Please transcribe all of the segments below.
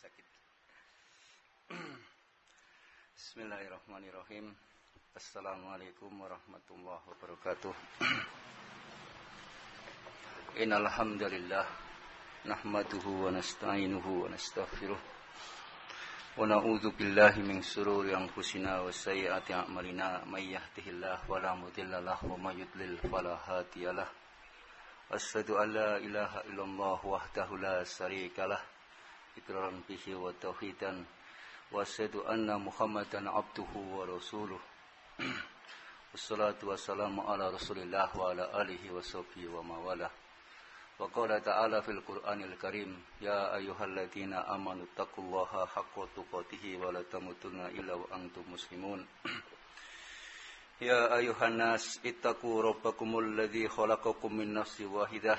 sakit. Bismillahirrahmanirrahim. Assalamualaikum warahmatullahi wabarakatuh. Innal hamdalillah nahmaduhu wa nasta'inuhu wa nastaghfiruh. Wa na'udzu billahi min shururi anfusina wa sayyiati a'malina may yahdihillahu fala mudilla lahu wa may yudlil fala. Asyhadu an la ilaha illallah wahdahu la syarika lahu إقرارا به وتوحيدا وأشهد أن محمدا عبده ورسوله. والصلاة والسلام على رسول الله وعلى آله وصحبه وما والاه. وقال تعالى في القرآن الكريم يا أيها الذين آمنوا اتقوا الله حق تقاته ولا تموتن إلا وأنتم مسلمون. يا أيها الناس اتقوا ربكم الذي خلقكم من نفس واحدة.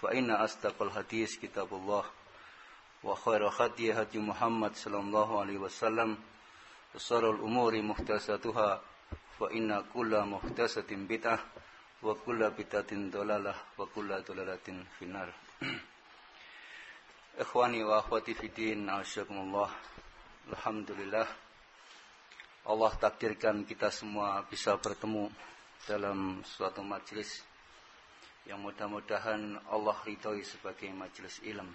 فإن أصدق الحديث كتاب الله وخير هدي هدي محمد صلى الله عليه وسلم وشر الأمور محدثاتها فإن كل محدثة بدعة وكل بدعة ضلالة وكل ضلالة في النار. إخواني وأخواتي في الدين أعزكم الله. الحمد لله Allah takdirkan kita semua bisa bertemu dalam suatu majelis yang mudah-mudahan Allah ridhoi sebagai majelis ilm.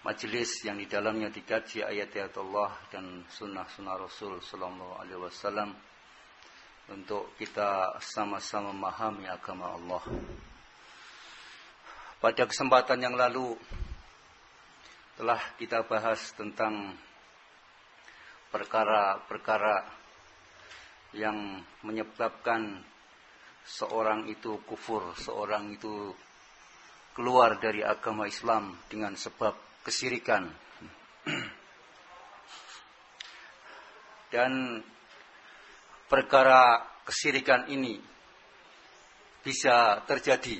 Majelis yang di dalamnya dikaji ayat-ayat Allah dan sunnah-sunnah Rasul Sallallahu Alaihi Wasallam untuk kita sama-sama memahami agama Allah. Pada kesempatan yang lalu telah kita bahas tentang perkara-perkara yang menyebabkan seorang itu kufur, seorang itu keluar dari agama Islam dengan sebab kesirikan. Dan perkara kesirikan ini bisa terjadi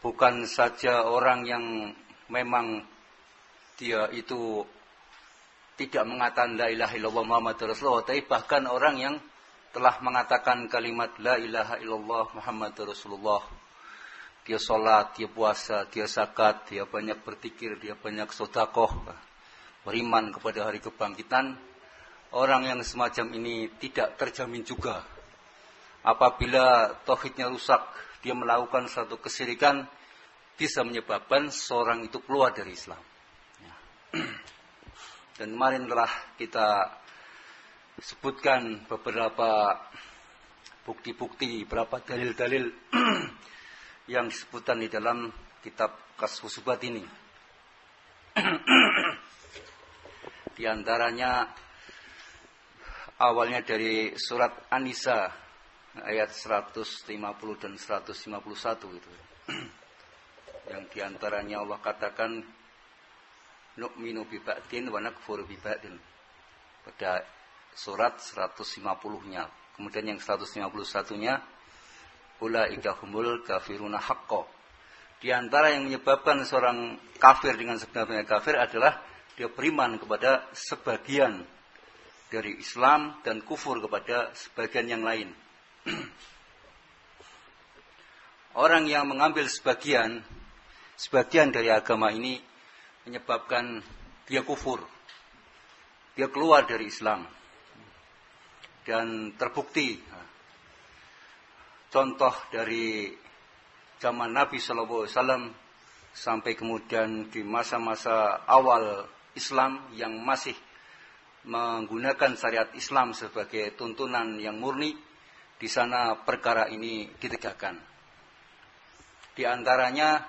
bukan saja orang yang memang dia itu tidak mengatakan la ilaha illallah Muhammad Rasulullah, tapi bahkan orang yang telah mengatakan kalimat la ilaha illallah Muhammad Rasulullah. Dia sholat, dia puasa, dia zakat, dia banyak berpikir, dia banyak sodakoh, beriman kepada hari kebangkitan. Orang yang semacam ini tidak terjamin juga. Apabila tauhidnya rusak, dia melakukan satu kesirikan, bisa menyebabkan seorang itu keluar dari Islam. Ya. Dan kemarin telah kita sebutkan beberapa bukti-bukti, beberapa dalil-dalil yang disebutkan di dalam kitab Kasfusubat ini. di antaranya awalnya dari surat An-Nisa ayat 150 dan 151 itu. yang di antaranya Allah katakan nu'minu bi ba'din wa nakfuru bi. Pada surat 150-nya. Kemudian yang 151-nya ulaika humul kafiruna haqqo. Di antara yang menyebabkan seorang kafir dengan sebenarnya kafir adalah dia beriman kepada sebagian dari Islam dan kufur kepada sebagian yang lain. Orang yang mengambil sebagian sebagian dari agama ini menyebabkan dia kufur. Dia keluar dari Islam. Dan terbukti contoh dari zaman Nabi Shallallahu Alaihi Wasallam sampai kemudian di masa-masa awal Islam yang masih menggunakan syariat Islam sebagai tuntunan yang murni, di sana perkara ini ditegakkan. Di antaranya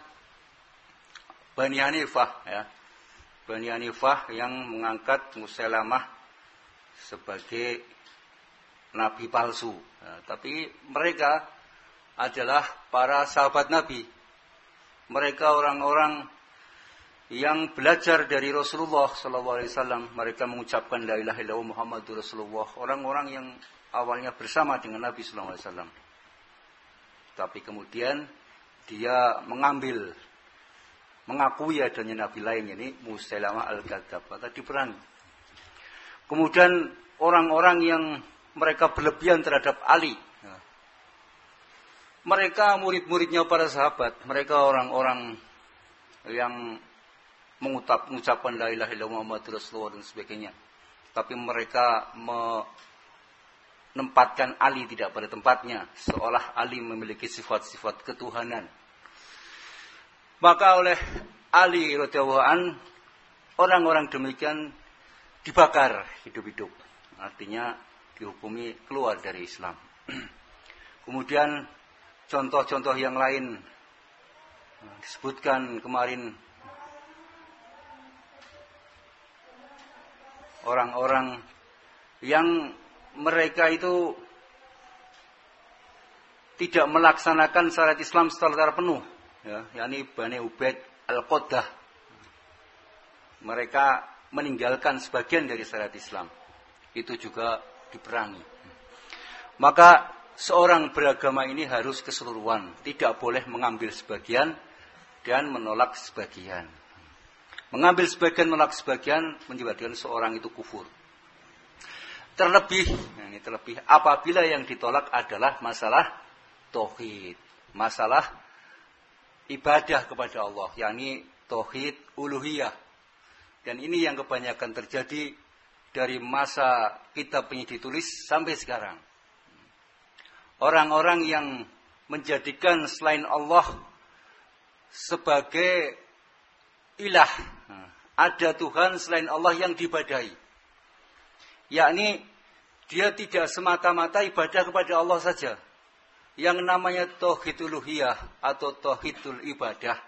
Bani Hanifah ya. Bani Hanifah yang mengangkat Musailamah sebagai nabi palsu. Ya, tapi mereka adalah para sahabat Nabi. Mereka orang-orang yang belajar dari Rasulullah SAW, mereka mengucapkan la ilaha illallah Muhammadur Rasulullah. Orang-orang yang awalnya bersama dengan Nabi SAW. Tapi kemudian dia mengambil, mengakui adanya Nabi lain ini Musailamah al-Kadzab atau diperangi. Kemudian orang-orang yang mereka berlebihan terhadap Ali. Mereka murid-muridnya para sahabat, mereka orang-orang yang mengucap, mengucapkan la ilaha illallah Muhammad Rasulullah dan sebagainya. Tapi mereka menempatkan Ali tidak pada tempatnya, seolah Ali memiliki sifat-sifat ketuhanan. Maka oleh Ali radhiyallahu an orang-orang demikian dibakar hidup-hidup. Artinya dihukumi keluar dari Islam. Kemudian contoh-contoh yang lain disebutkan kemarin orang-orang yang mereka itu tidak melaksanakan syariat Islam secara penuh ya yakni Bani Ubaid Al-Qaddah mereka meninggalkan sebagian dari syariat Islam itu juga diperangi maka seorang beragama ini harus keseluruhan tidak boleh mengambil sebagian dan menolak sebagian Mengambil sebagian, menolak sebagian menyebabkan seorang itu kufur. Terlebih, nah ini terlebih apabila yang ditolak adalah masalah tauhid, masalah ibadah kepada Allah, yakni tauhid uluhiyah. Dan ini yang kebanyakan terjadi dari masa kitab ini ditulis sampai sekarang. Orang-orang yang menjadikan selain Allah sebagai ilah. Ada Tuhan selain Allah yang dibadai. Yakni dia tidak semata-mata ibadah kepada Allah saja. Yang namanya tauhid uluhiyah atau tauhidul ibadah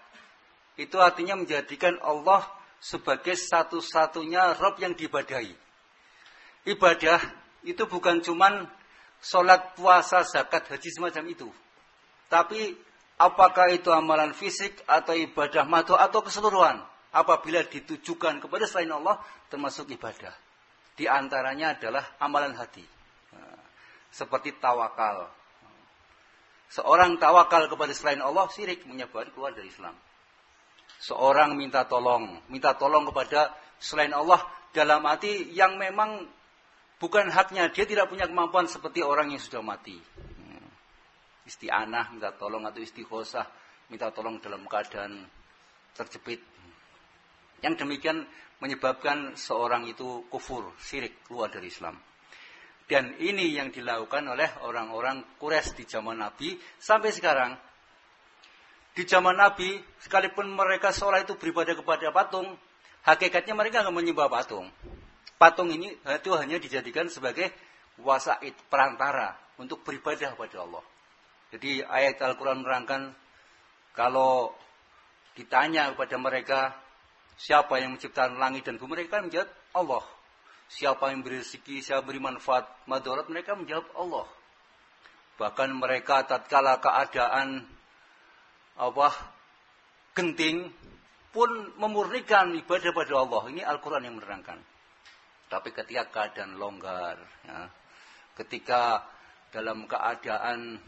itu artinya menjadikan Allah sebagai satu-satunya Rob yang dibadai. Ibadah itu bukan cuman sholat, puasa, zakat, haji semacam itu. Tapi Apakah itu amalan fisik atau ibadah matu atau keseluruhan? Apabila ditujukan kepada selain Allah termasuk ibadah. Di antaranya adalah amalan hati. Nah, seperti tawakal. Seorang tawakal kepada selain Allah sirik menyebabkan keluar dari Islam. Seorang minta tolong, minta tolong kepada selain Allah dalam arti yang memang bukan haknya. Dia tidak punya kemampuan seperti orang yang sudah mati isti'anah, minta tolong atau istighosah, minta tolong dalam keadaan terjepit. Yang demikian menyebabkan seorang itu kufur, syirik, keluar dari Islam. Dan ini yang dilakukan oleh orang-orang Quraisy di zaman Nabi sampai sekarang. Di zaman Nabi, sekalipun mereka seolah itu beribadah kepada patung, hakikatnya mereka nggak menyembah patung. Patung ini itu hanya dijadikan sebagai wasaid perantara untuk beribadah kepada Allah. Jadi ayat Al-Quran menerangkan kalau ditanya kepada mereka siapa yang menciptakan langit dan bumi mereka menjawab Allah. Siapa yang beri rezeki, siapa beri manfaat, madarat mereka menjawab Allah. Bahkan mereka tatkala keadaan apa genting pun memurnikan ibadah pada Allah. Ini Al-Quran yang menerangkan. Tapi ketika keadaan longgar, ya, ketika dalam keadaan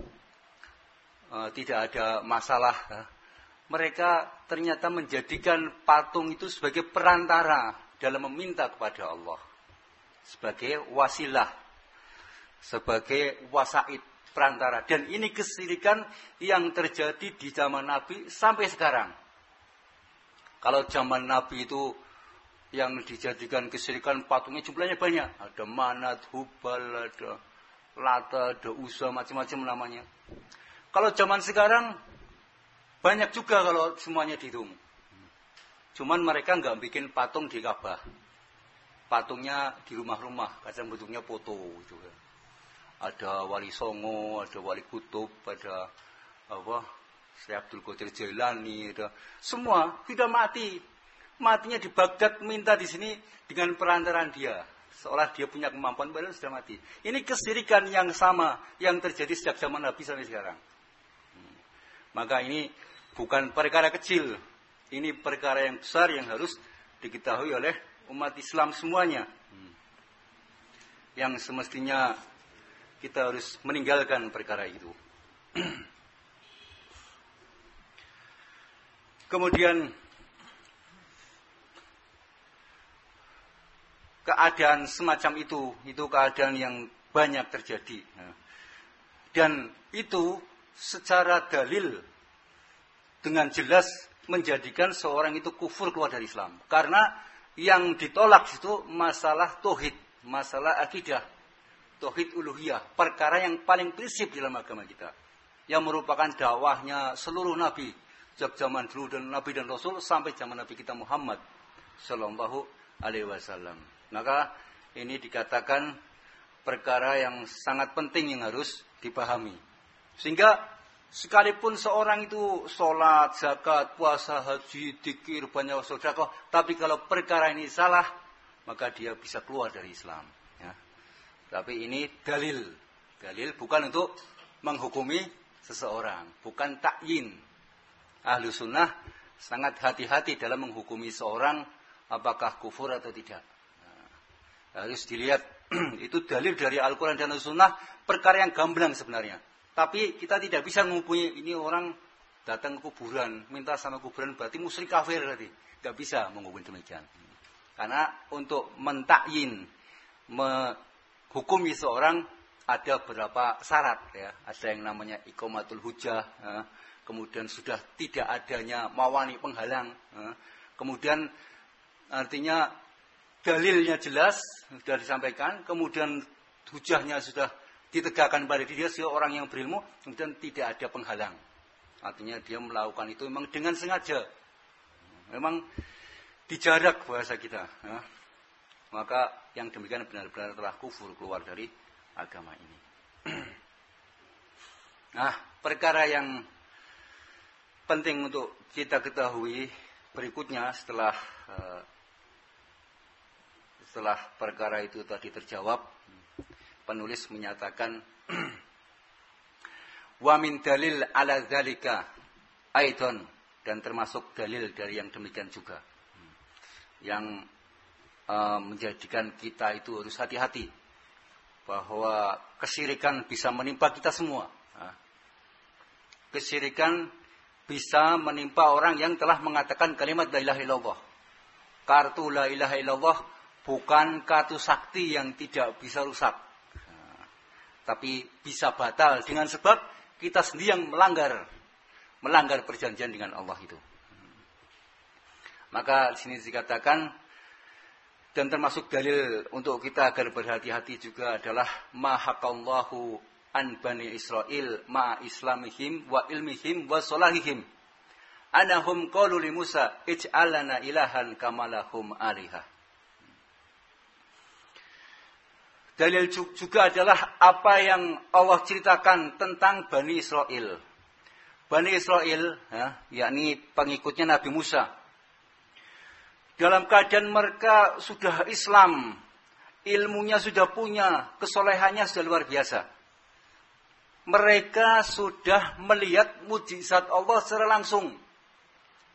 uh, tidak ada masalah. Ya. Mereka ternyata menjadikan patung itu sebagai perantara dalam meminta kepada Allah. Sebagai wasilah. Sebagai wasaid perantara. Dan ini kesirikan yang terjadi di zaman Nabi sampai sekarang. Kalau zaman Nabi itu yang dijadikan kesirikan patungnya jumlahnya banyak. Ada Manat, Hubal, ada Lata, ada Usa, macam-macam namanya. Kalau zaman sekarang banyak juga kalau semuanya dihitung. Cuman mereka nggak bikin patung di Ka'bah. Patungnya di rumah-rumah, kadang bentuknya foto gitu. Ada wali Songo, ada wali Kutub, ada apa? Syekh Abdul Qadir Jailani, ada semua tidak mati. Matinya di Baghdad minta di sini dengan perantaran dia. Seolah dia punya kemampuan, padahal sudah mati. Ini kesirikan yang sama yang terjadi sejak zaman Nabi sampai sekarang. Maka ini bukan perkara kecil Ini perkara yang besar yang harus diketahui oleh umat Islam semuanya. Hmm. Yang semestinya kita harus meninggalkan perkara itu. Kemudian keadaan semacam itu, itu keadaan yang banyak terjadi. Dan itu secara dalil dengan jelas menjadikan seorang itu kufur keluar dari Islam. Karena yang ditolak itu masalah tauhid, masalah akidah, tauhid uluhiyah, perkara yang paling prinsip dalam agama kita. Yang merupakan dakwahnya seluruh nabi, sejak zaman dulu dan Nabi dan Rasul sampai zaman Nabi kita Muhammad Shallallahu Alaihi Wasallam. Maka ini dikatakan perkara yang sangat penting yang harus dipahami. Sehingga sekalipun seorang itu sholat, zakat, puasa, haji, dikir, banyak sedekah, tapi kalau perkara ini salah, maka dia bisa keluar dari Islam. Ya. Tapi ini dalil, dalil bukan untuk menghukumi seseorang, bukan takyin, ahlu sunnah sangat hati-hati dalam menghukumi seorang apakah kufur atau tidak. Harus dilihat itu dalil dari Al-Quran dan Al-Sunnah perkara yang gamblang sebenarnya. Tapi kita tidak bisa menghukumi ini orang datang ke kuburan, minta sama kuburan berarti musyrik kafir berarti. Tidak bisa menghukumi demikian. Karena untuk mentakyin, menghukumi seorang ada beberapa syarat ya. Ada yang namanya ikomatul hujah, ya kemudian sudah tidak adanya mawani penghalang, kemudian artinya dalilnya jelas sudah disampaikan, kemudian hujahnya sudah ditegakkan pada dia si orang yang berilmu, kemudian tidak ada penghalang. Artinya dia melakukan itu memang dengan sengaja. Memang dijarak bahasa kita. Ya. Maka yang demikian benar-benar telah kufur keluar dari agama ini. nah, perkara yang penting untuk kita ketahui berikutnya setelah uh, setelah perkara itu tadi terjawab penulis menyatakan wa min dalil ala zalika aiton dan termasuk dalil dari yang demikian juga yang uh, menjadikan kita itu harus hati-hati bahwa kesirikan bisa menimpa kita semua. Kesirikan bisa menimpa orang yang telah mengatakan kalimat la ilaha illallah. Kartu la ilaha illallah bukan kartu sakti yang tidak bisa rusak. Nah, tapi bisa batal dengan sebab kita sendiri yang melanggar melanggar perjanjian dengan Allah itu. Maka di sini dikatakan dan termasuk dalil untuk kita agar berhati-hati juga adalah mahakallahu an Bani Israel ma islamihim wa ilmihim wa solahihim. Anahum qalu li Musa ij'alana ilahan kamalahum alihah. Dalil juga adalah apa yang Allah ceritakan tentang Bani Israel. Bani Israel, ya, yakni pengikutnya Nabi Musa. Dalam keadaan mereka sudah Islam, ilmunya sudah punya, kesolehannya sudah luar biasa mereka sudah melihat mujizat Allah secara langsung.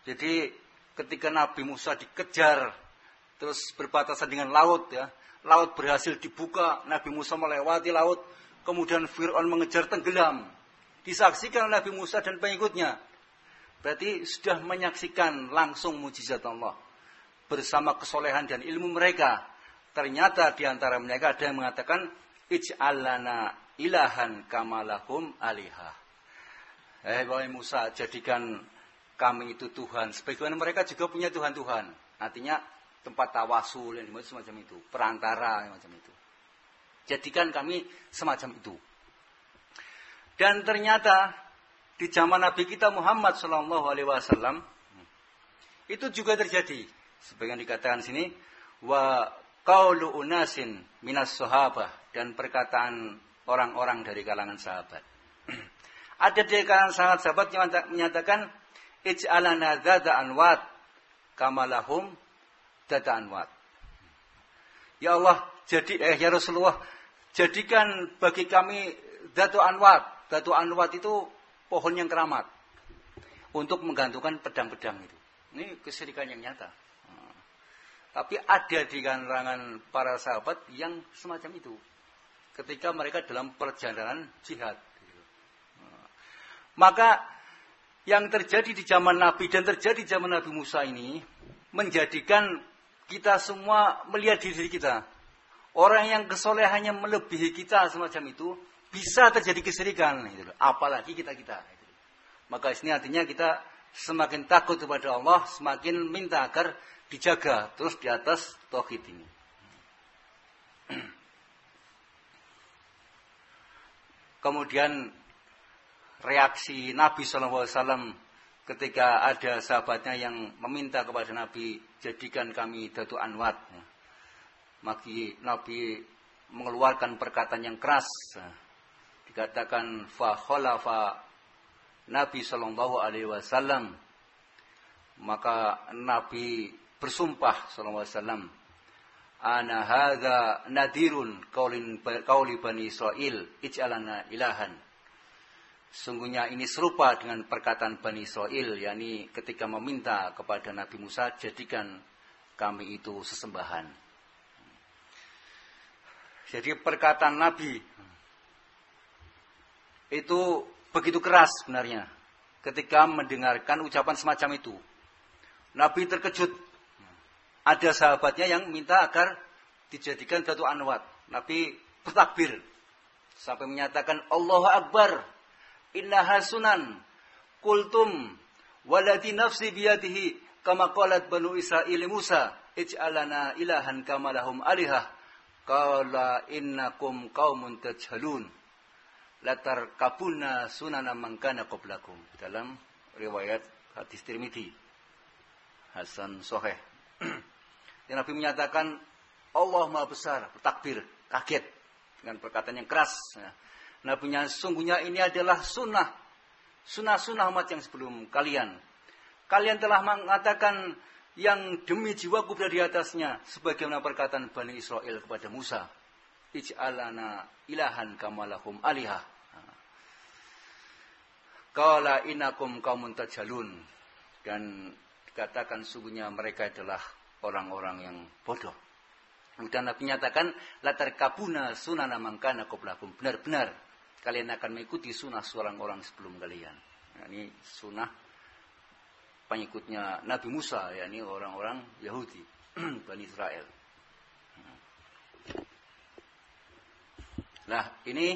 Jadi ketika Nabi Musa dikejar terus berbatasan dengan laut ya, laut berhasil dibuka, Nabi Musa melewati laut, kemudian Fir'aun mengejar tenggelam. Disaksikan Nabi Musa dan pengikutnya. Berarti sudah menyaksikan langsung mujizat Allah bersama kesolehan dan ilmu mereka. Ternyata di antara mereka ada yang mengatakan ij'alana ilahan kamalahum alihah. Eh, wahai Musa, jadikan kami itu Tuhan. Sebagaimana mereka juga punya Tuhan-Tuhan. Artinya tempat tawasul yang semacam itu. Perantara yang macam itu. Jadikan kami semacam itu. Dan ternyata di zaman Nabi kita Muhammad Shallallahu Alaihi Wasallam itu juga terjadi. Sebagian dikatakan sini wa qaulu unasin minas sahabah dan perkataan orang-orang dari kalangan sahabat. Ada di kalangan sahabat sahabat yang menyatakan ij'alana dzata anwat kamalahum dzata anwat. Ya Allah, jadi eh ya Rasulullah, jadikan bagi kami datu anwat. Datu anwat itu pohon yang keramat untuk menggantungkan pedang-pedang itu. Ini kesyirikan yang nyata. Tapi ada di kalangan para sahabat yang semacam itu. Ketika mereka dalam perjalanan jihad. Maka yang terjadi di zaman Nabi dan terjadi di zaman Nabi Musa ini menjadikan kita semua melihat diri kita. Orang yang kesolehannya melebihi kita semacam itu bisa terjadi kesirikan. Gitu Apalagi kita-kita. Gitu Maka ini artinya kita semakin takut kepada Allah, semakin minta agar dijaga terus di atas tauhid ini. Kemudian reaksi Nabi SAW ketika ada sahabatnya yang meminta kepada Nabi jadikan kami datu anwat. Maka Nabi mengeluarkan perkataan yang keras. Dikatakan fa khalafa Nabi sallallahu alaihi wasallam. Maka Nabi bersumpah sallallahu alaihi wasallam ana hadza nadirun qaulin qauli bani Israil ij'alana ilahan Sungguhnya ini serupa dengan perkataan Bani Israel, yakni ketika meminta kepada Nabi Musa, jadikan kami itu sesembahan. Jadi perkataan Nabi itu begitu keras sebenarnya ketika mendengarkan ucapan semacam itu. Nabi terkejut. Ada sahabatnya yang minta agar dijadikan datu anwat. Nabi bertakbir sampai menyatakan Allahu Akbar. Innaha sunan. Kultum waladi nafsi biyadihi kama qalat banu Israil Musa ij'alana ilahan kama lahum alihah. Qala innakum qaumun tajhalun. Latar kabuna sunana mangkana qablakum. Dalam riwayat hadis Tirmidzi. Hasan Soheh yang Nabi menyatakan Allah Maha Besar. Bertakbir. Kaget. Dengan perkataan yang keras. Ya. Nabi nya sungguhnya ini adalah sunnah sunnah-sunnah umat yang sebelum kalian kalian telah mengatakan yang demi jiwaku berada di atasnya sebagaimana perkataan Bani Israel kepada Musa ij'alana ilahan kamalahum alihah. Kala inakum kaumun tajalun. Dan dikatakan sungguhnya mereka adalah orang-orang yang bodoh. Kemudian Nabi nyatakan, latar kabuna sunana mangkana koblahum. Benar-benar kalian akan mengikuti sunnah seorang orang sebelum kalian. Nah, ini sunnah pengikutnya Nabi Musa, yakni orang-orang Yahudi, Bani Israel. Nah, ini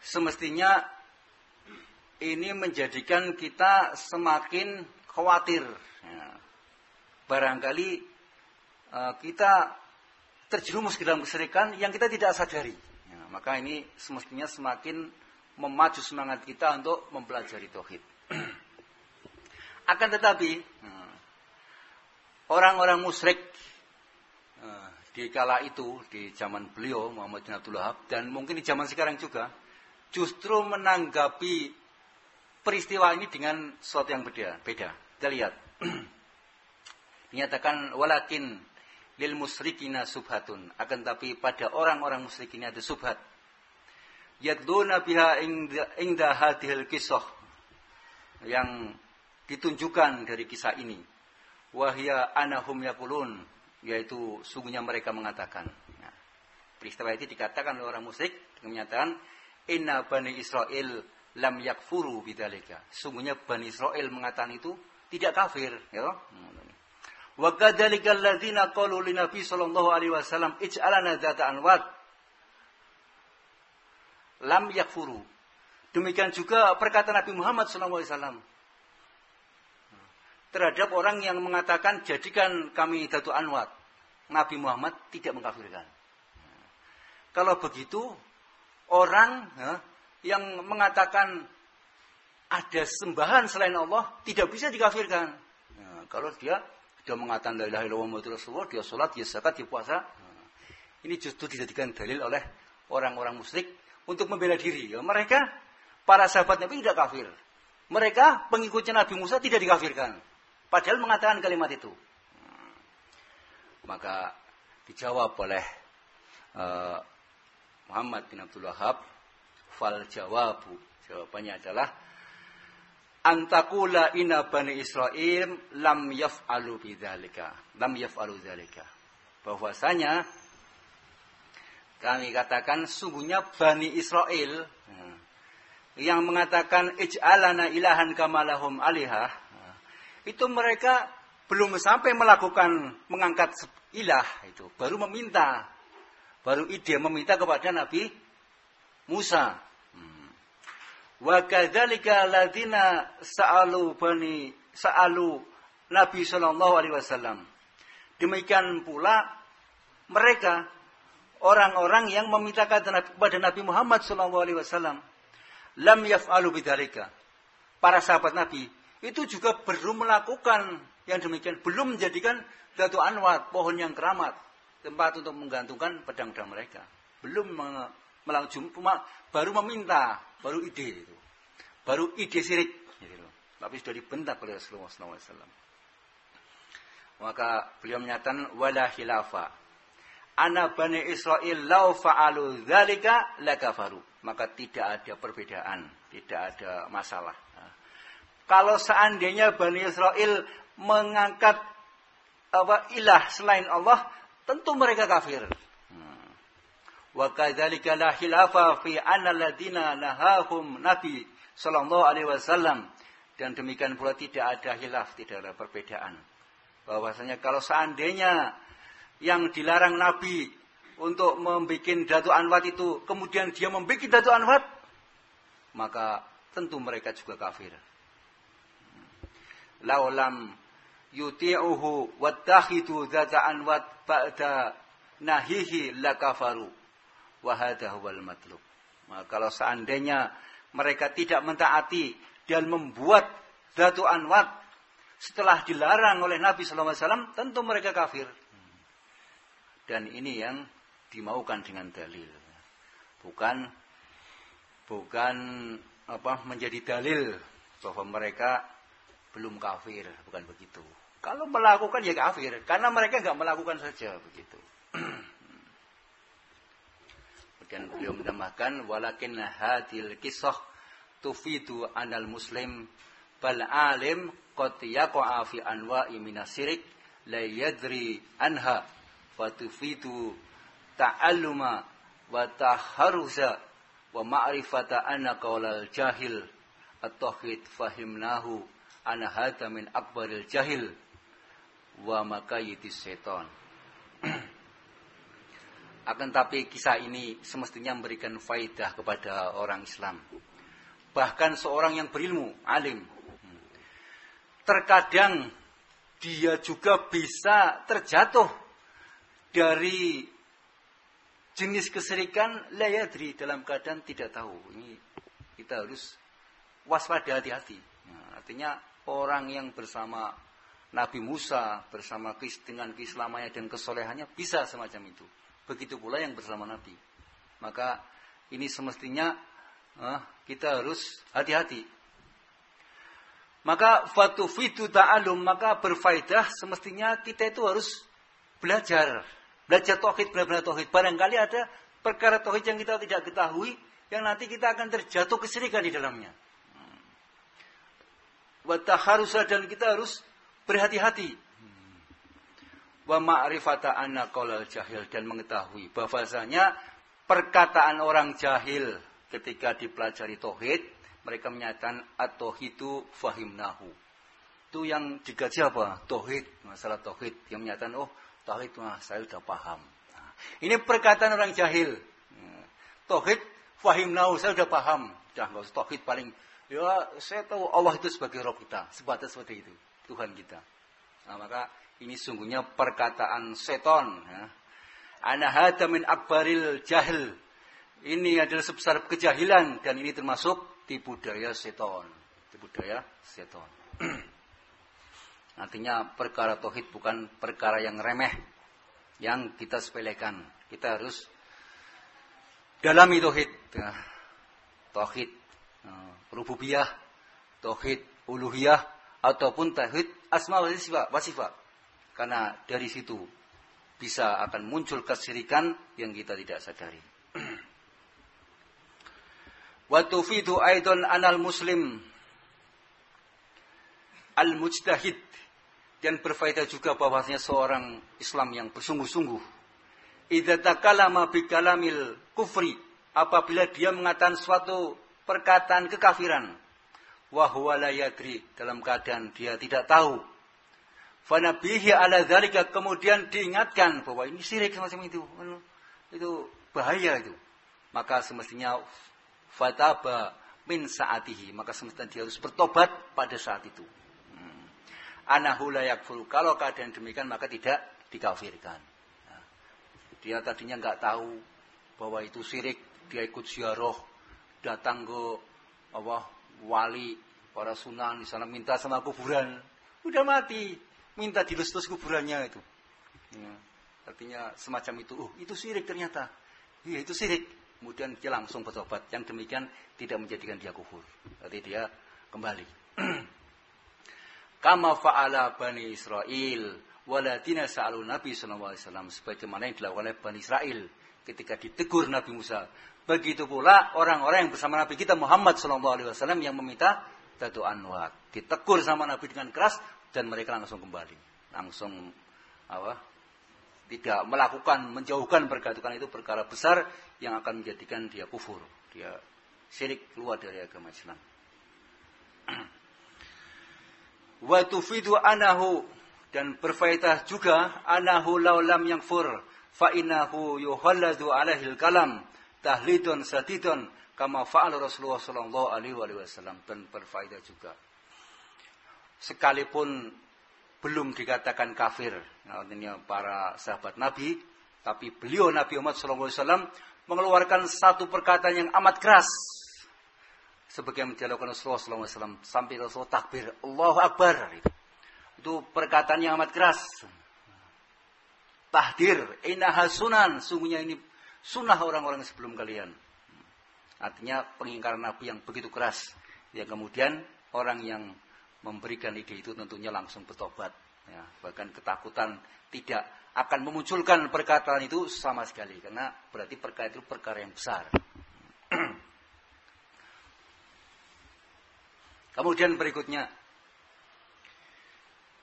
semestinya ini menjadikan kita semakin khawatir. Ya. Barangkali uh, kita terjerumus ke dalam keserikan yang kita tidak sadari. Maka ini semestinya semakin memacu semangat kita untuk mempelajari tauhid. Akan tetapi ya, orang-orang musyrik di kala itu di zaman beliau Muhammad bin Abdul Wahab dan mungkin di zaman sekarang juga justru menanggapi peristiwa ini dengan sesuatu yang beda. Beda. Kita lihat. Dinyatakan walakin lil musrikina subhatun. Akan tapi pada orang-orang musyrik ini ada subhat. Yadluna biha ingda hadhil kisah. Yang ditunjukkan dari kisah ini. Wahya anahum yakulun yaitu sungguhnya mereka mengatakan. Ya. Peristiwa itu dikatakan oleh orang musyrik dengan menyatakan Inna Bani Israel lam yakfuru bidalika. Sungguhnya Bani Israel mengatakan itu tidak kafir. Ya. Wa kadzalika alladziina qalu li Nabi sallallahu alaihi wasallam ij'alana dzata anwat. Lam yakfuru. Demikian juga perkataan Nabi Muhammad sallallahu alaihi wasallam terhadap orang yang mengatakan jadikan kami Datu Anwat. Nabi Muhammad tidak mengkafirkan. Kalau begitu, orang ya, yang mengatakan ada sembahan selain Allah tidak bisa dikafirkan. Ya, kalau dia sudah mengatakan la ilaha illallah Rasulullah, dia sholat, dia zakat, dia puasa. Ini justru dijadikan dalil oleh orang-orang musyrik untuk membela diri. Ya, mereka para sahabat Nabi tidak kafir. Mereka pengikutnya Nabi Musa tidak dikafirkan. Padahal mengatakan kalimat itu. Maka dijawab oleh uh, Muhammad bin Abdul Wahab, fal jawabu. Jawabannya adalah antakula ina bani Israel lam yaf'alu bidzalika. Lam yaf'alu dzalika. Bahwasanya kami katakan sungguhnya Bani Israel hmm, yang mengatakan ij'alana ilahan kamalahum alihah hmm, itu mereka belum sampai melakukan mengangkat ilah itu baru meminta baru ide meminta kepada Nabi Musa. Wa kadzalika ladina sa'alu bani sa'alu Nabi sallallahu alaihi wasallam demikian pula mereka orang-orang yang meminta kepada Nabi Muhammad SAW. Lam yaf'alu bidzalika. Para sahabat Nabi itu juga belum melakukan yang demikian, belum menjadikan Datu Anwar, pohon yang keramat, tempat untuk menggantungkan pedang-pedang mereka. Belum melakukan baru meminta, baru ide itu. Baru ide sirik gitu Tapi sudah dibentak oleh Rasulullah SAW. Maka beliau menyatakan wala khilafa ana bani Israel lau fa'alu dzalika lakafaru. Maka tidak ada perbedaan, tidak ada masalah. Kalau seandainya Bani Israel mengangkat apa ilah selain Allah, tentu mereka kafir. Wa kadzalika la khilafa fi anna alladziina nahahum Nabi sallallahu alaihi wasallam dan demikian pula tidak ada hilaf, tidak ada perbedaan. Bahwasanya kalau seandainya yang dilarang Nabi untuk membuat datu anwat itu, kemudian dia membuat datu anwat, maka tentu mereka juga kafir. Laulam yuti'uhu wattakhidu data anwat ba'da nahihi lakafaru. Wahada huwal matlub. Maka kalau seandainya mereka tidak mentaati dan membuat datu anwat setelah dilarang oleh Nabi SAW, tentu mereka kafir. Dan ini yang dimaukan dengan dalil. Bukan bukan apa menjadi dalil bahwa mereka belum kafir, bukan begitu. Kalau melakukan ya kafir, karena mereka nggak melakukan saja begitu. Kemudian beliau menambahkan walakin hadil kisah tufidu anal muslim bal alim qad yaqa'a fi anwa'i minasirik la yadri anha fatufidu ta'alluma wa taharuza wa ma'rifata anna qawlal jahil at-tauhid fahimnahu ana hadha min akbaril jahil wa makayitis seton akan tapi kisah ini semestinya memberikan faidah kepada orang Islam. Bahkan seorang yang berilmu, alim. Terkadang dia juga bisa terjatuh dari jenis keserikan layadri dalam keadaan tidak tahu. Ini kita harus waspada hati-hati. Nah, artinya orang yang bersama Nabi Musa bersama dengan keislamannya dan kesolehannya bisa semacam itu. Begitu pula yang bersama Nabi. Maka ini semestinya eh, kita harus hati-hati. Maka fatu fitu ta'alum maka berfaedah semestinya kita itu harus belajar Belajar tauhid benar-benar tauhid. Barangkali ada perkara tauhid yang kita tidak ketahui yang nanti kita akan terjatuh kesirikan di dalamnya. Wa taharusa dan kita harus berhati-hati. Wa ma'rifata anna qolal jahil dan mengetahui bahwasanya perkataan orang jahil ketika dipelajari tauhid mereka menyatakan at-tauhidu fahimnahu. Itu yang digaji apa? Tauhid, masalah tauhid yang menyatakan oh Tauhid mah saya sudah paham. Nah, ini perkataan orang jahil. Hmm. Tauhid fahimnau saya sudah paham. Dah nggak usah tauhid paling ya saya tahu Allah itu sebagai roh kita, sebatas seperti itu, Tuhan kita. Nah, maka ini sungguhnya perkataan seton ya. Akbaril jahil. Ini adalah sebesar kejahilan dan ini termasuk di budaya seton. Di budaya seton. Artinya perkara tauhid bukan perkara yang remeh yang kita sepelekan. Kita harus dalami tauhid. Ya. Tauhid uh, rububiyah, tauhid uluhiyah ataupun tauhid asma wa sifat. Karena dari situ bisa akan muncul kesirikan yang kita tidak sadari. Wa tufidu aidan anal muslim al-mujtahid dan berfaedah juga bahwasanya seorang Islam yang bersungguh-sungguh idza takallama bi kalamil kufri apabila dia mengatakan suatu perkataan kekafiran wa huwa la yadri dalam keadaan dia tidak tahu fanabihi ala dzalika kemudian diingatkan bahwa ini syirik semacam itu. Itu bahaya itu. Maka semestinya fataba min saatihi maka semestinya dia harus bertobat pada saat itu. Anahu la yakfur. Kalau keadaan demikian maka tidak dikafirkan. Nah, dia tadinya nggak tahu bahwa itu syirik, dia ikut ziarah, datang ke apa wali, para sunan di sana minta sama kuburan, udah mati, minta dilus-lus kuburannya itu. Ya, artinya semacam itu, oh itu syirik ternyata. Iya itu syirik. Kemudian dia langsung bertobat. Yang demikian tidak menjadikan dia kufur. Berarti dia kembali. Kama fa'ala Bani Israel. Waladina sa'alu Nabi SAW. Sebagaimana yang dilakukan oleh Bani Israel. Ketika ditegur Nabi Musa. Begitu pula orang-orang yang bersama Nabi kita Muhammad SAW yang meminta Datu Anwar. Ditegur sama Nabi dengan keras. Dan mereka langsung kembali. Langsung apa? Tidak melakukan, menjauhkan pergatukan itu perkara besar yang akan menjadikan dia kufur. Dia syirik keluar dari agama Islam. wa tufidu anahu dan berfaedah juga anahu laulam yang fur fa innahu yuhalladu alaihil kalam tahlidun sadidun kama fa'al Rasulullah sallallahu alaihi wasallam dan berfaedah juga sekalipun belum dikatakan kafir. Artinya para sahabat Nabi tapi beliau Nabi Muhammad wasallam mengeluarkan satu perkataan yang amat keras. Sebagaimana dilakukan Rasulullah SAW sampai Rasulullah takbir Allahu Akbar. Itu, itu perkataan yang amat keras. Tahdir inaha sunan sungguhnya ini sunnah orang-orang sebelum kalian. Artinya pengingkaran Nabi yang begitu keras. Yang kemudian orang yang memberikan ide itu tentunya langsung bertobat ya, bahkan ketakutan tidak akan memunculkan perkataan itu sama sekali karena berarti perkara itu perkara yang besar Kemudian berikutnya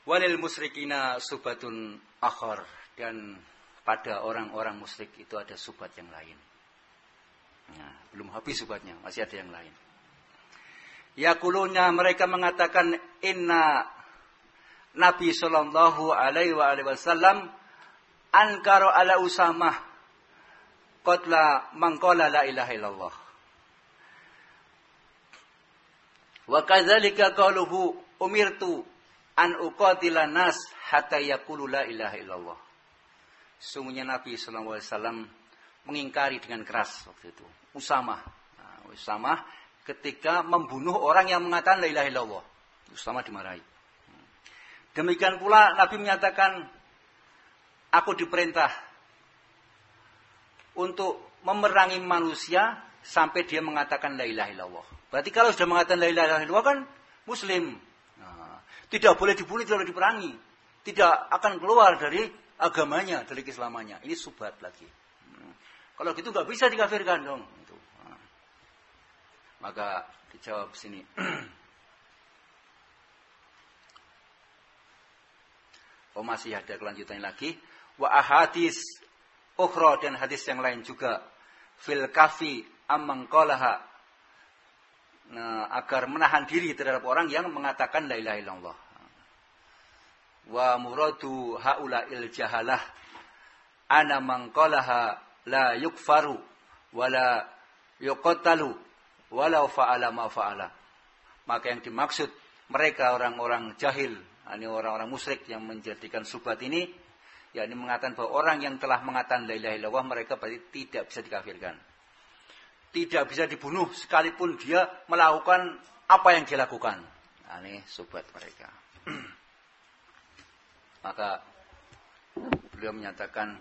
walil musrikina subatun akhar dan pada orang-orang musyrik itu ada subat yang lain. Nah, belum habis subatnya, masih ada yang lain. Yakulunya mereka mengatakan inna Nabi Shallallahu Alaihi Wasallam ankaro ala usamah qatla mangkola la ilaha illallah. Wa kadzalika qaluhu umirtu an uqatila nas hatta yaqulu la ilaha illallah. Sungguhnya Nabi sallallahu alaihi wasallam mengingkari dengan keras waktu itu. Usamah. Nah, Usamah ketika membunuh orang yang mengatakan la ilaha illallah. Usamah dimarahi. Demikian pula Nabi menyatakan aku diperintah untuk memerangi manusia sampai dia mengatakan la ilaha illallah. Berarti kalau sudah mengatakan la ilaha illallah kan muslim. Nah, tidak boleh dibunuh, tidak boleh diperangi. Tidak akan keluar dari agamanya, dari keislamannya. Ini subat lagi. Hmm. Kalau gitu nggak bisa dikafirkan dong. Maka dijawab sini. oh masih ada kelanjutannya lagi. Wa ahadis ukhra dan hadis yang lain juga. Fil kafi amman qalaha nah, agar menahan diri terhadap orang yang mengatakan la ilaha illallah. Wa muradu haula il jahalah ana man la yukfaru wala yuqtalu walau fa'ala ma fa'ala. Maka yang dimaksud mereka orang-orang jahil, ini orang-orang musyrik yang menjadikan subat ini yakni mengatakan bahwa orang yang telah mengatakan la ilaha illallah mereka berarti tidak bisa dikafirkan tidak bisa dibunuh sekalipun dia melakukan apa yang dia lakukan. Nah, ini sobat mereka. Maka beliau menyatakan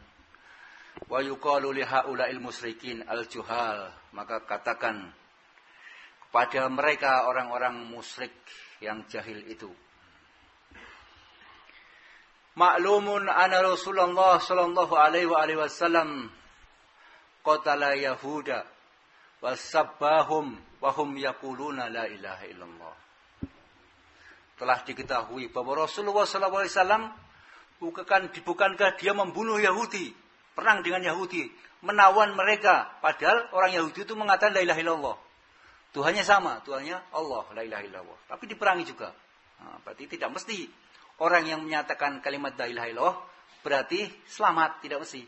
wa yuqalu li haula'il musyrikin al-juhal maka katakan kepada mereka orang-orang musyrik yang jahil itu Maklumun anna Rasulullah sallallahu alaihi wasallam qatala Yahuda wasabbahum wahum yakuluna la ilaha illallah. telah diketahui bahwa Rasulullah SAW bukan bukankah dia membunuh Yahudi, perang dengan Yahudi, menawan mereka, padahal orang Yahudi itu mengatakan la ilaha illallah. Tuhannya sama, Tuhannya Allah, la ilaha illallah. Tapi diperangi juga. Nah, berarti tidak mesti orang yang menyatakan kalimat la ilaha illallah berarti selamat, tidak mesti.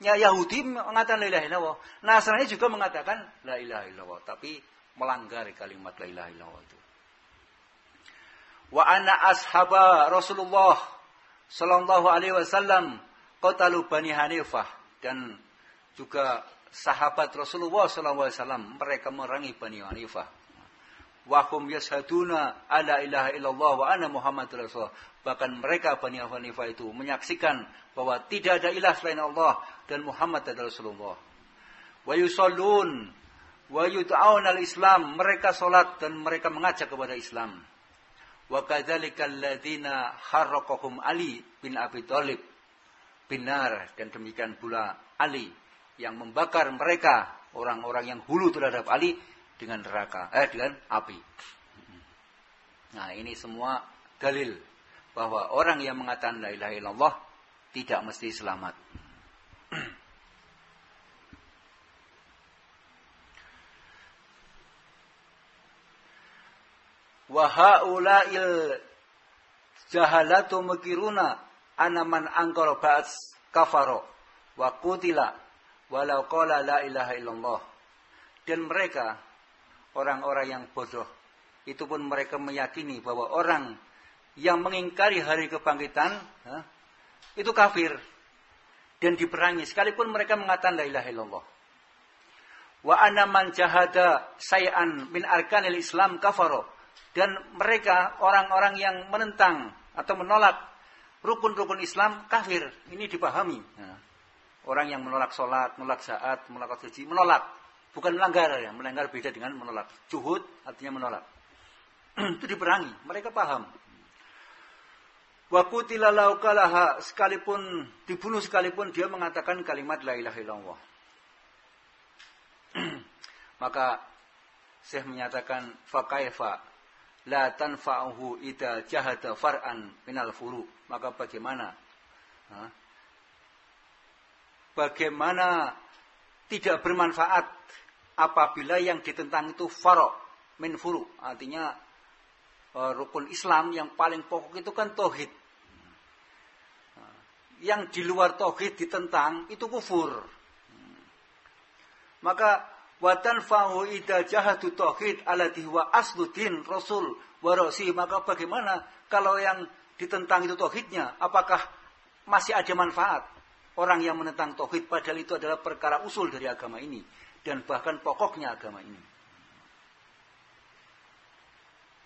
Ya Yahudi mengatakan la ilaha illallah. Nasrani juga mengatakan la ilaha illallah, tapi melanggar kalimat la ilaha illallah itu. Wa ana ashaba Rasulullah sallallahu alaihi wasallam qatalu Bani Hanifah dan juga sahabat Rasulullah wasallam mereka merangi Bani Hanifah. Wa hum yashhaduna ala ilaha illallah wa ana Muhammad Rasulullah. Bahkan mereka Bani Hanifah itu menyaksikan bahwa tidak ada ilah selain Allah dan Muhammad adalah Rasulullah. Wa yusallun wa yut'aun al-Islam, mereka salat dan mereka mengajak kepada Islam. Wa kadzalika alladziina harraqahum Ali bin Abi Thalib binar dan demikian pula Ali yang membakar mereka orang-orang yang hulu terhadap Ali dengan neraka eh dengan api. Nah, ini semua dalil bahwa orang yang mengatakan la ilaha illallah tidak mesti selamat. wa haula'il jahalatu mukiruna anaman angkara ba'as kafaro wa qutila walau qala la ilaha illallah. Dan mereka orang-orang yang bodoh itu pun mereka meyakini bahwa orang yang mengingkari hari kebangkitan itu kafir. Dan diperangi sekalipun mereka mengatakan la ilaha illallah. Wa ana man jahada sayan min arkanil islam kafaro. Dan mereka orang-orang yang menentang atau menolak rukun-rukun Islam kafir. Ini dipahami. Nah, orang yang menolak sholat, menolak saat, menolak suci, menolak. Bukan melanggar ya, melanggar beda dengan menolak. Juhud artinya menolak. Itu diperangi, mereka paham. Wakutilalau kalaha sekalipun dibunuh sekalipun dia mengatakan kalimat la ilaha illallah. Maka Syekh menyatakan fakaifa la tanfa'uhu ida jahada far'an minal furu. Maka bagaimana? Bagaimana tidak bermanfaat apabila yang ditentang itu farok min furu. Artinya e, rukun Islam yang paling pokok itu kan tauhid. Yang di luar tauhid ditentang itu kufur. Maka Watan fahu ida jahadu tauhid alati wa asluddin rasul warosi maka bagaimana kalau yang ditentang itu tauhidnya apakah masih ada manfaat orang yang menentang tauhid padahal itu adalah perkara usul dari agama ini dan bahkan pokoknya agama ini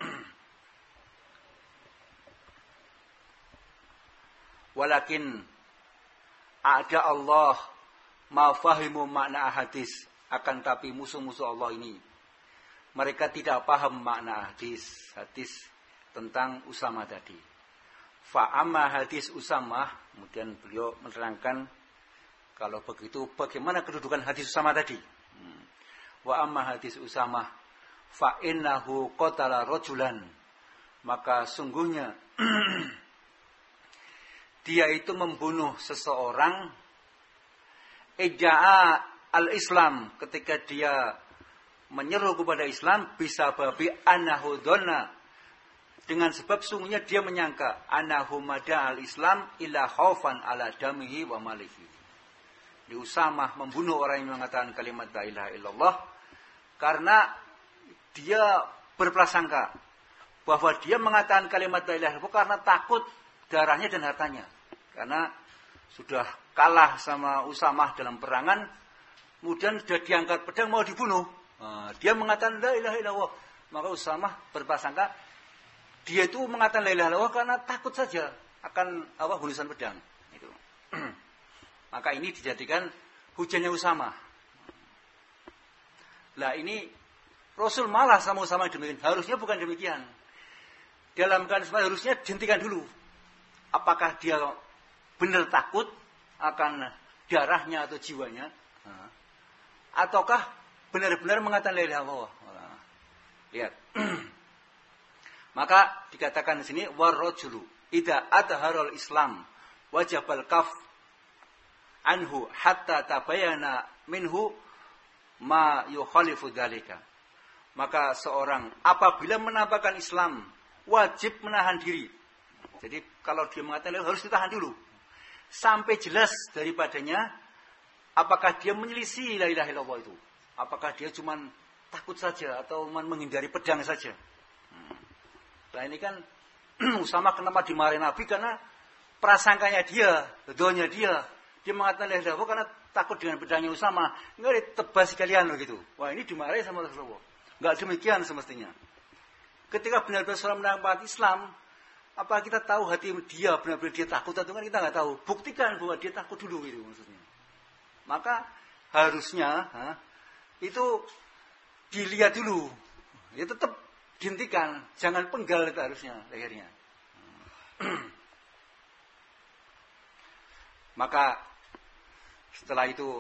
walakin ada Allah ma fahimu makna hadis akan tapi musuh-musuh Allah ini mereka tidak paham makna hadis hadis tentang Usama tadi. Fa'amma hadis Usama, kemudian beliau menerangkan kalau begitu bagaimana kedudukan hadis Usama tadi. Hmm. Hadis Usama fa innahu qatala rajulan. Maka sungguhnya dia itu membunuh seseorang eja'a al-Islam ketika dia menyeru kepada Islam bisa babi anahudona dengan sebab sungguhnya dia menyangka anahumada al-Islam illa khaufan ala damihi wa malihi. Di Usamah membunuh orang yang mengatakan kalimat la ilaha illallah karena dia berprasangka bahwa dia mengatakan kalimat la ilaha illallah karena takut darahnya dan hartanya. Karena sudah kalah sama Usamah dalam perangan, Kemudian sudah diangkat pedang mau dibunuh. Nah, dia mengatakan la ilaha illallah. Maka Usamah berprasangka dia itu mengatakan la ilaha illallah karena takut saja akan apa hulusan pedang. Itu. Maka ini dijadikan hujannya Usamah. Lah ini Rasul malah sama sama demikian. Harusnya bukan demikian. Dalam keadaan harusnya dihentikan dulu. Apakah dia benar takut akan darahnya atau jiwanya? Ataukah benar-benar mengatakan la ilaha illallah. Lihat. Maka dikatakan di sini warrojulu ida adharul Islam wajabal kaf anhu hatta tabayana minhu ma yukhalifu dalika. Maka seorang apabila menampakkan Islam wajib menahan diri. Jadi kalau dia mengatakan harus ditahan dulu sampai jelas daripadanya apakah dia menyelisih la ilaha illallah itu. Apakah dia cuma takut saja atau cuma menghindari pedang saja. Nah ini kan Usama kenapa dimarahin Nabi karena prasangkanya dia, doanya dia. Dia mengatakan ilaha karena takut dengan pedangnya Usama. Enggak ditebas sekalian begitu. Wah ini dimarahi sama Rasulullah. Enggak demikian semestinya. Ketika benar-benar seorang mendapat Islam, apa kita tahu hati dia benar-benar dia takut atau kan kita nggak tahu. Buktikan bahwa dia takut dulu itu maksudnya. Maka harusnya ha, itu dilihat dulu. Ya tetap dihentikan, jangan penggal itu harusnya akhirnya. Maka setelah itu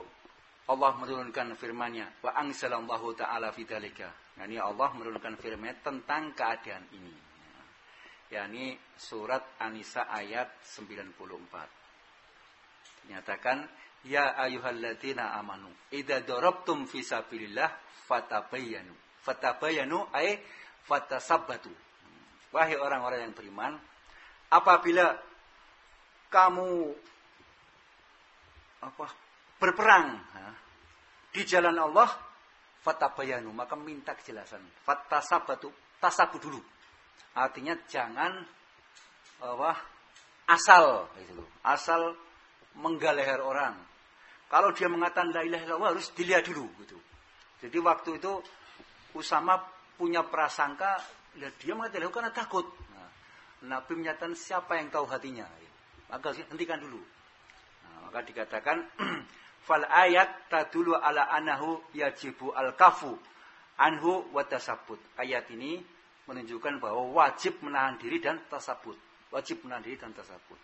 Allah menurunkan firman-Nya wa angsalallahu taala fidzalika. Yani Allah menurunkan firman tentang keadaan ini. Yani surat An-Nisa ayat 94. Dinyatakan Ya ayyuhalladzina amanu idza darabtum fi sabilillah fatabayyanu. Fatabayyanu ay fatasabbatu. Wahai orang-orang yang beriman, apabila kamu apa berperang ha, di jalan Allah fatabayanu maka minta kejelasan fatasabatu tasabu dulu artinya jangan apa asal gitu asal menggaleher orang kalau dia mengatakan la ilaha illallah harus dilihat dulu gitu. Jadi waktu itu Usama punya prasangka ya dia mengatakan karena takut. Nah, Nabi menyatakan siapa yang tahu hatinya. Maka hentikan dulu. Nah, maka dikatakan fal ayat tadulu ala anahu yajibu al kafu anhu wa tasabut. Ayat ini menunjukkan bahwa wajib menahan diri dan tasabut. Wajib menahan diri dan tasabut.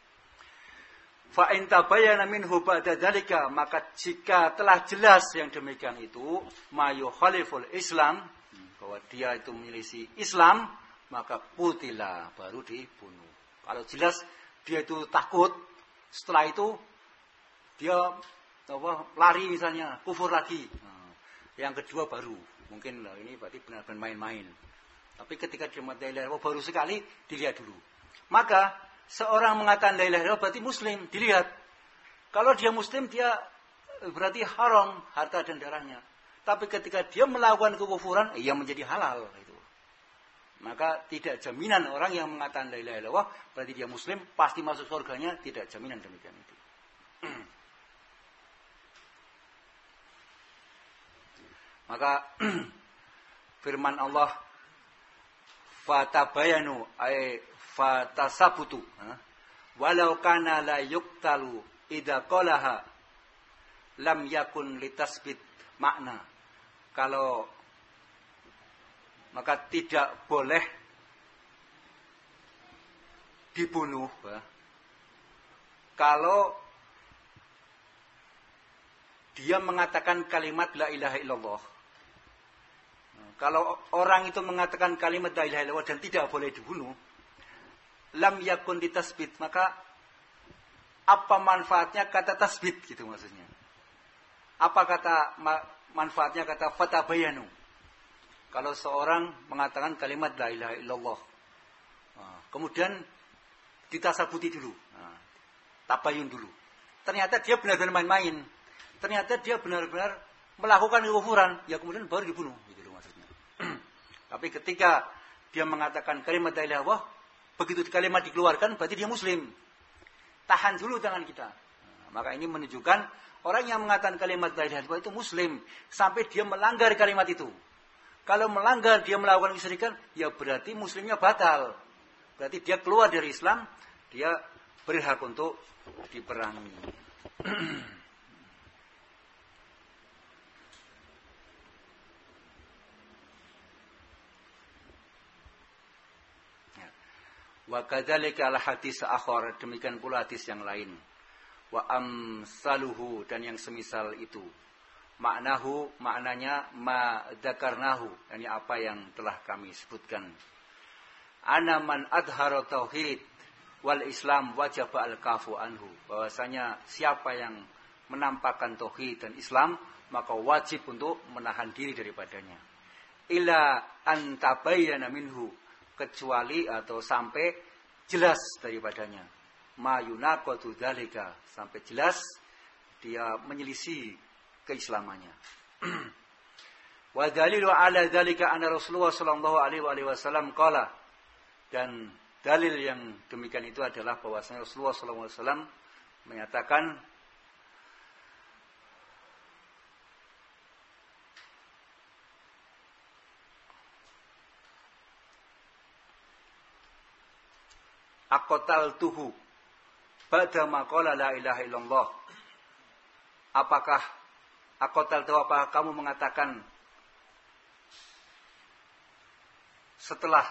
Fa in tabayyana minhu ba'da dzalika maka jika telah jelas yang demikian itu mayu khaliful Islam bahwa dia itu menyelisih Islam maka putila baru dibunuh. Kalau jelas dia itu takut setelah itu dia apa, lari misalnya kufur lagi. Nah, yang kedua baru mungkin ini berarti benar-benar main-main. Tapi ketika dia mati baru sekali dilihat dulu. Maka seorang mengatakan la ilaha berarti muslim, dilihat. Kalau dia muslim dia berarti haram harta dan darahnya. Tapi ketika dia melakukan kekufuran, ia menjadi halal itu. Maka tidak jaminan orang yang mengatakan la ilaha illallah berarti dia muslim pasti masuk surganya, tidak jaminan demikian itu. Maka firman Allah fatabayanu ay fatasabutu walau kana la yuktalu idza qalaha lam yakun litasbit makna kalau maka tidak boleh dibunuh. Kalau dia mengatakan kalimat la ilaha illallah. Kalau orang itu mengatakan kalimat la ilaha illallah dan tidak boleh dibunuh lam yakun ditasbit maka apa manfaatnya kata tasbit gitu maksudnya? Apa kata manfaatnya kata fatabayanu kalau seorang mengatakan kalimat la ilaha illallah. Nah, kemudian ditasabuti dulu. Nah, tabayun dulu. Ternyata dia benar-benar main-main. Ternyata dia benar-benar melakukan kekufuran. Ya kemudian baru dibunuh gitu maksudnya. Tapi ketika dia mengatakan kalimat la ilaha illallah Begitu kalimat dikeluarkan berarti dia muslim. Tahan dulu tangan kita. Nah, maka ini menunjukkan orang yang mengatakan kalimat la ilaha itu muslim sampai dia melanggar kalimat itu. Kalau melanggar dia melakukan kesyirikan, ya berarti muslimnya batal. Berarti dia keluar dari Islam, dia berhak untuk diperangi. Wa kadzalika al hadis akhar, demikian pula hadis yang lain. Wa amsaluhu dan yang semisal itu. Maknahu maknanya ma dzakarnahu, yani apa yang telah kami sebutkan. Ana man adhara tauhid wal Islam wajib al kafu anhu. Bahwasanya siapa yang menampakkan tauhid dan Islam maka wajib untuk menahan diri daripadanya. Ila antabayyana minhu kecuali atau sampai jelas daripadanya. Ma dzalika sampai jelas dia menyelisih keislamannya. Wa dalilu ala dzalika anna Rasulullah sallallahu alaihi wasallam qala dan dalil yang demikian itu adalah bahwasanya Rasulullah sallallahu alaihi wasallam menyatakan Akotal tuhu Ba'da maqala la ilaha illallah. Apakah Akotal tuhu apakah kamu mengatakan Setelah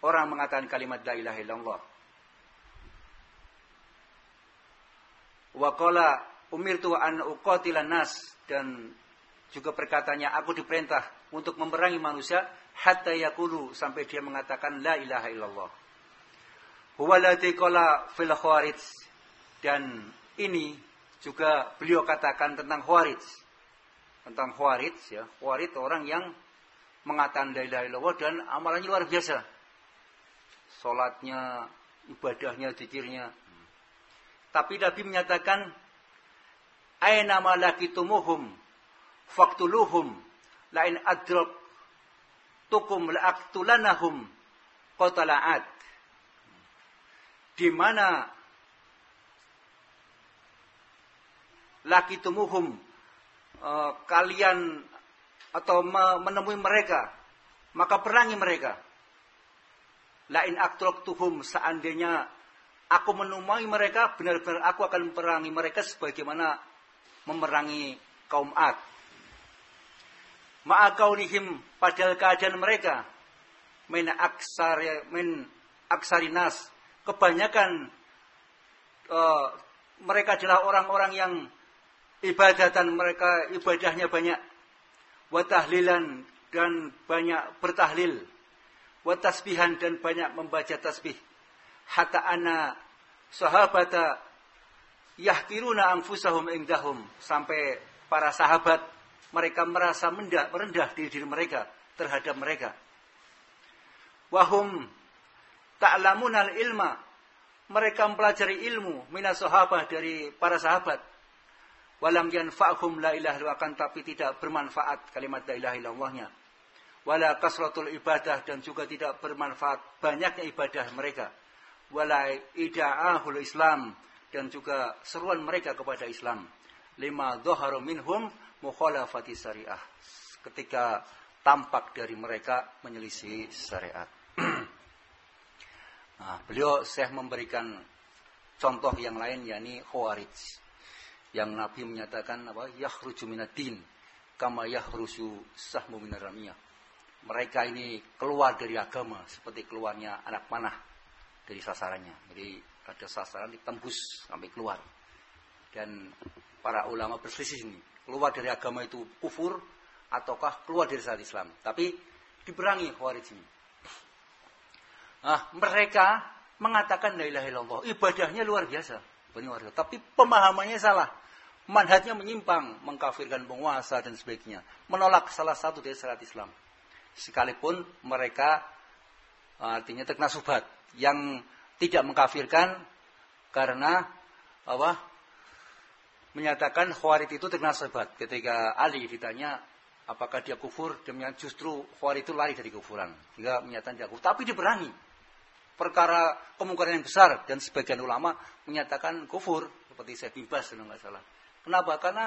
Orang mengatakan kalimat la ilaha illallah? Wa qala umirtu an uqatilan nas dan juga perkataannya aku diperintah untuk memerangi manusia hatta yakulu sampai dia mengatakan la ilaha illallah. Huwa qala fil khawarij dan ini juga beliau katakan tentang khawarij. Tentang khawarij ya, khawarij orang yang mengatakan la ilaha illallah dan amalannya luar biasa. Salatnya, ibadahnya, zikirnya. Tapi Nabi menyatakan aina malakitumuhum faktuluhum lain adrok tukum la'aktulanahum qatala'at. Di mana laki tumuhum uh, kalian atau menemui mereka maka perangi mereka lain tuhum seandainya aku menemui mereka benar-benar aku akan memerangi mereka sebagaimana memerangi kaum Ad ma'akaunihim padahal keadaan mereka min aksar min aksarinas kebanyakan uh, mereka adalah orang-orang yang ibadatan mereka ibadahnya banyak. Watahlilan dan banyak bertahlil. Watasbihan dan banyak membaca tasbih. Hatta ana sahabata yahkiruna anfusahum indahum. Sampai para sahabat mereka merasa merendah diri, diri mereka terhadap mereka. Wahum ta'lamunal ilma. Mereka mempelajari ilmu minas sahabah dari para sahabat. Walam yanfa'hum la ilaha illallah tapi tidak bermanfaat kalimat la ilaha illallahnya. Wala kasratul ibadah dan juga tidak bermanfaat banyaknya ibadah mereka. Wala ida'ahul Islam dan juga seruan mereka kepada Islam. Lima dhaharu minhum mukhalafati syariah ketika tampak dari mereka menyelisih syariat. nah, beliau saya memberikan contoh yang lain yakni khawarij yang Nabi menyatakan apa yakhruju minadin kama yakhruju sahmu minaramiyah. Mereka ini keluar dari agama seperti keluarnya anak panah dari sasarannya. Jadi ada sasaran ditembus sampai keluar. Dan para ulama berselisih ini keluar dari agama itu kufur ataukah keluar dari syariat Islam. Tapi diperangi Khawarij ini. Nah, mereka mengatakan la ilaha illallah. Ibadahnya luar biasa. Biasa. Tapi pemahamannya salah. Manhajnya menyimpang, mengkafirkan penguasa dan sebagainya. Menolak salah satu dari syariat Islam. Sekalipun mereka artinya teknasubat yang tidak mengkafirkan karena apa menyatakan Khawarij itu terkena sebat. Ketika Ali ditanya apakah dia kufur, dia justru Khawarij itu lari dari kufuran. Hingga menyatakan dia kufur. Tapi diperangi. Perkara kemungkinan yang besar dan sebagian ulama menyatakan kufur. Seperti saya bebas kalau nggak salah. Kenapa? Karena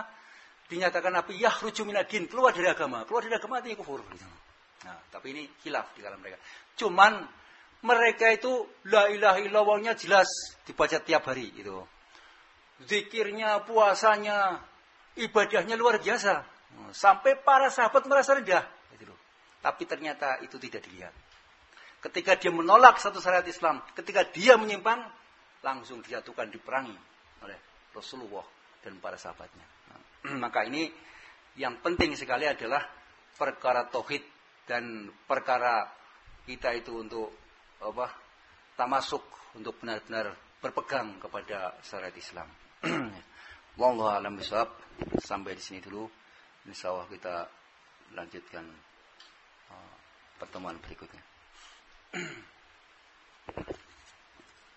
dinyatakan Nabi Yah minadin, keluar dari agama. Keluar dari agama artinya kufur. Nah, tapi ini hilaf di dalam mereka. Cuman mereka itu la ilaha illallahnya jelas dibaca tiap hari gitu zikirnya, puasanya, ibadahnya luar biasa. Sampai para sahabat merasa rendah. Gitu Tapi ternyata itu tidak dilihat. Ketika dia menolak satu syariat Islam, ketika dia menyimpang, langsung dijatuhkan diperangi oleh Rasulullah dan para sahabatnya. Nah, maka ini yang penting sekali adalah perkara tauhid dan perkara kita itu untuk apa tak masuk untuk benar-benar berpegang kepada syariat Islam. Wallahu alam bisawab. Sampai di sini dulu. Insya Allah kita lanjutkan uh, pertemuan berikutnya.